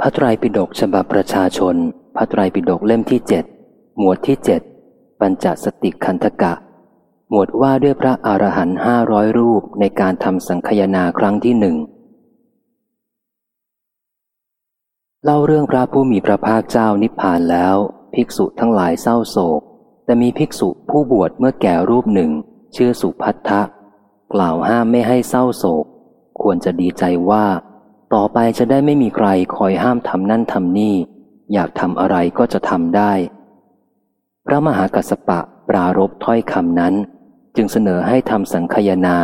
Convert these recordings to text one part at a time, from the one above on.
พระไตรปิฎกฉบับประชาชน พระไตรปิฎกเล่มที่เจ็ดหมวดที่เจ็ดปัญจสติคันธกะ หมวดว่าด้วยพระอรหันต์ห้าร้อยรูปในการทำสังคยนาครั้งที่หนึ่งเล่าเรื่องพระผู้มีพระภาคเจ้านิพพานแล้ว ภิกษุทั้งหลายเศร้าโศก แต่มีภิกษุผู้บวชเมื่อแก่รูปหนึ่ง ชื่อสุพัทธะ กล่าวห้ามไม่ให้เศร้าโศก ควรจะดีใจว่า ต่อไปจะได้ไม่มีใครคอยห้ามทำนั่นทำนี่ อยากทำอะไรก็จะทำได้ พระมหากัสปะปรารบถ้อยคำนั้น จึงเสนอให้ทำสังคยนา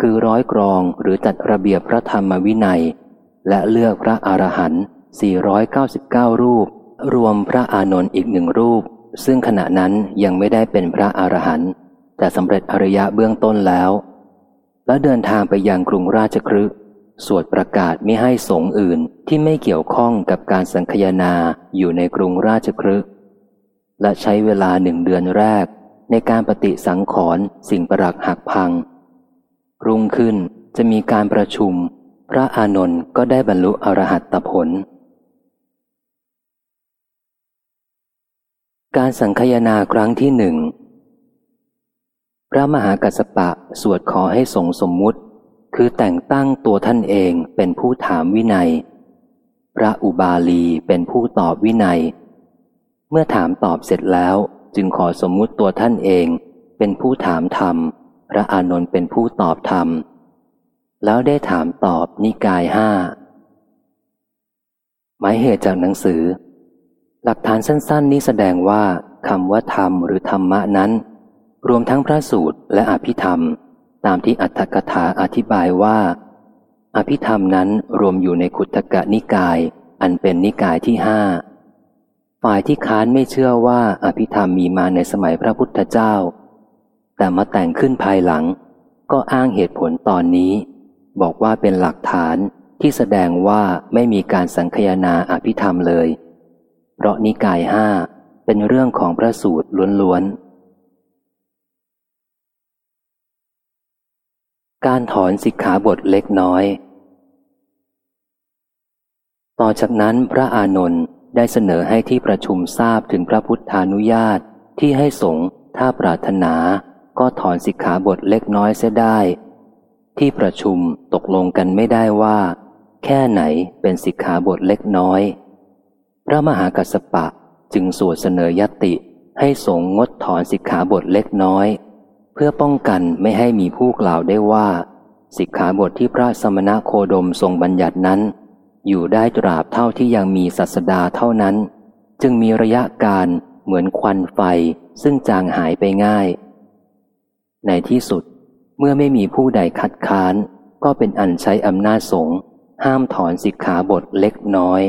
คือร้อยกรองหรือจัดระเบียบพระธรรมวินัย และเลือกพระอรหันต์499 รูป รวมพระอานนท์อีกหนึ่งรูป ซึ่งขณะนั้นยังไม่ได้เป็นพระอรหันต์แต่สำเร็จอริยะเบื้องต้นแล้ว และเดินทางไปยังกรุงราชครึ สวดประกาศไม่ให้สงฆ์อื่นที่ไม่เกี่ยวข้องกับการสังคยนาอยู่ในกรุงราชครึและใช้เวลาหนึ่งเดือนแรก ในการปฏิสังขรณ์สิ่งประหลักหักพัง รุ่งขึ้นจะมีการประชุม พระอานนท์ก็ได้บรรลุอรหัตตผล การสังคยนาครั้งที่หนึ่งพระมหากัสปะสวดขอให้สงสมมุติ คือแต่งตั้งตัวท่านเองเป็นผู้ถามวินัย พระอุบาลีเป็นผู้ตอบวินัย เมื่อถามตอบเสร็จแล้วจึงขอสมมุติตัวท่านเอง เป็นผู้ถามธรรม พระอานนท์เป็นผู้ตอบธรรม แล้วได้ถามตอบนิกายห้าหมายเหตุจากหนังสือ หลักฐานสั้น ๆ นี้แสดงว่าคำว่าธรรมหรือธรรมะนั้น รวมทั้งพระสูตรและอภิธรรม ตามที่อัตถกถาอธิบายว่า อภิธรรมนั้นรวมอยู่ในขุตกะนิกาย อันเป็นนิกายที่ห้าฝ่ายที่ค้านไม่เชื่อว่าอภิธรรมมีมาในสมัยพระพุทธเจ้า แต่มาแต่งขึ้นภายหลัง ก็อ้างเหตุผลตอนนี้ บอกว่าเป็นหลักฐานที่แสดงว่าไม่มีการสังคยนาอภิธรรมเลย เพราะนิกายห้าเป็นเรื่องของพระสูตรล้วนๆ การถอนสิกขาบทเล็กน้อย ต่อจากนั้นพระอานนท์ได้เสนอให้ที่ประชุมทราบถึงพระพุทธานุญาตที่ให้สงฆ์ถ้าปรารถนา ก็ถอนสิกขาบทเล็กน้อยเสียได้ ที่ประชุมตกลงกันไม่ได้ว่า แค่ไหนเป็นสิกขาบทเล็กน้อย พระมหากัสสปะจึงสวดเสนอยติให้สงฆ์งดถอนสิกขาบทเล็กน้อย เพื่อป้องกันไม่ให้มีผู้กล่าวได้ว่า สิกขาบทที่พระสมณะโคดมทรงบัญญัตินั้น อยู่ได้ตราบเท่าที่ยังมีศาสดาเท่านั้น จึงมีระยะการเหมือนควันไฟซึ่งจางหายไปง่าย ในที่สุดเมื่อไม่มีผู้ใดคัดค้าน ก็เป็นอันใช้อำนาจสงฆ์ห้ามถอนสิกขาบทเล็กน้อย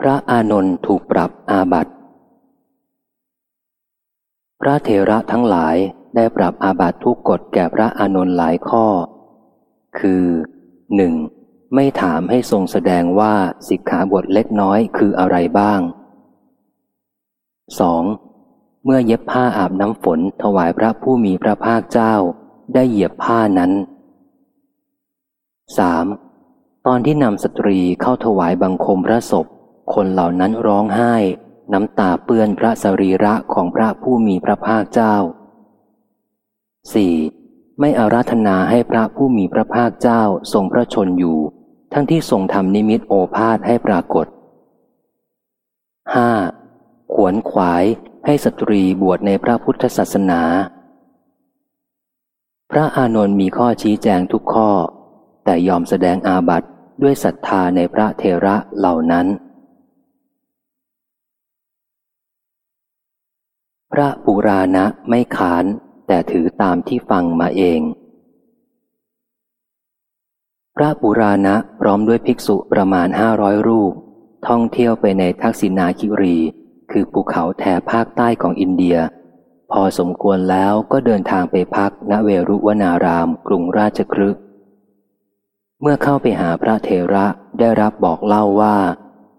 พระอานนท์ถูกปรับอาบัติ พระเทระทั้งหลายได้ปรับอาบัติทุกกฎแก่พระอานนท์หลายข้อ คือหนึ่งไม่ถามให้ทรงแสดงว่าสิกขาบทเล็กน้อยคืออะไรบ้าง 2. เมื่อเย็บผ้าอาบน้ำฝนถวายพระผู้มีพระภาคเจ้า ได้เหยียบผ้านั้น 3. ตอนที่นำสตรีเข้าถวายบังคมพระศพ คนเหล่านั้นร้องไห้ น้ำตาเปื้อนพระสรีระของพระผู้มีพระภาคเจ้า 4. ไม่อาราธนาให้พระผู้มีพระภาคเจ้าทรงพระชนอยู่ ทั้งที่ทรงทำนิมิตโอภาษให้ปรากฏ 5. ขวนขวายให้สตรีบวชในพระพุทธศาสนา พระอานนท์มีข้อชี้แจงทุกข้อ แต่ยอมแสดงอาบัติด้วยศรัทธาในพระเทระเหล่านั้น พระปุราณะไม่ขาน แต่ถือตามที่ฟังมาเอง พระปุราณะพร้อมด้วยภิกษุประมาณห้าร้อยรูป ท่องเที่ยวไปในทักษิณาคิรี คือภูเขาแถบภาคใต้ของอินเดีย พอสมควรแล้วก็เดินทางไปพักณเวรุวนารามกรุงราชครึกเมื่อเข้าไปหาพระเทระได้รับบอกเล่าว่า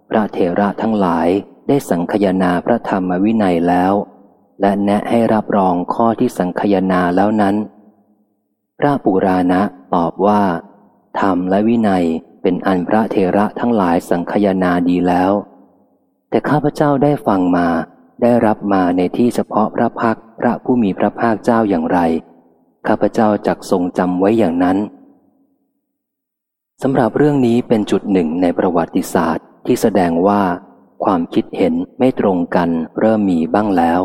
พระเทระทั้งหลายได้สังคยนาพระธรรมวินัยแล้ว และแนะให้รับรองข้อที่สังคยนาแล้วนั้น พระปุราณะตอบว่าธรรมและวินัยเป็นอันพระเทระทั้งหลายสังคยนาดีแล้ว แต่ข้าพเจ้าได้ฟังมาได้รับมาในที่เฉพาะพระพักพระผู้มีพระภาคเจ้าอย่างไร ข้าพเจ้าจักทรงจำไว้อย่างนั้นสำหรับเรื่องนี้เป็นจุดหนึ่งในประวัติศาสตร์ที่แสดงว่า ความคิดเห็นไม่ตรงกันเริ่มมีบ้างแล้ว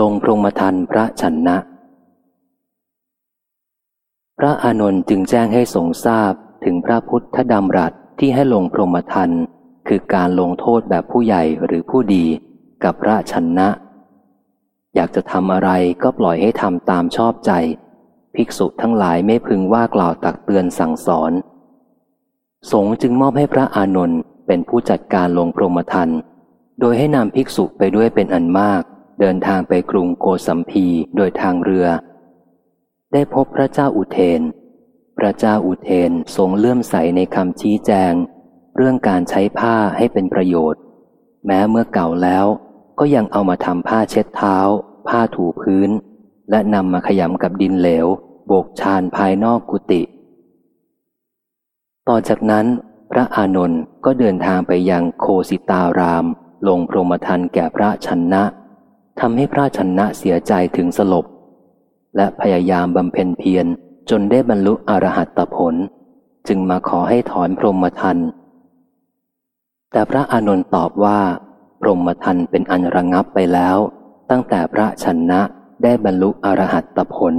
ลงพรมทันพระชนนะ พระอานนท์จึงแจ้งให้ทรงทราบถึงพระพุทธดำรัสที่ให้ลงพรมทันคือการลงโทษแบบผู้ใหญ่หรือผู้ดีกับพระชนนะ อยากจะทำอะไรก็ปล่อยให้ทำตามชอบใจ ภิกษุทั้งหลายไม่พึงว่ากล่าวตักเตือนสั่งสอน สงฆ์จึงมอบให้พระอานนท์เป็นผู้จัดการลงพรมทันโดยให้นำภิกษุไปด้วยเป็นอันมาก เดินทางไปกรุงโกสัมพีโดยทางเรือ ได้พบพระเจ้าอุเทน พระเจ้าอุเทนทรงเลื่อมใสในคำชี้แจง เรื่องการใช้ผ้าให้เป็นประโยชน์ แม้เมื่อเก่าแล้วก็ยังเอามาทำผ้าเช็ดเท้า ผ้าถูพื้น และนำมาขยำกับดินเหลว โบกชานภายนอกกุฏิต่อจากนั้น พระอานนท์ก็เดินทางไปยังโคสิตาราม ลงพรหมทันแก่พระชนนะ ทำให้พระชนนะเสียใจถึงสลบ และพยายามบำเพ็ญเพียรจนได้บรรลุอรหัตผล จึงมาขอให้ถอนพรหมทัน แต่พระอานนท์ตอบว่า พรหมทันเป็นอันระงับไปแล้ว ตั้งแต่พระชนนะได้บรรลุอรหัตผล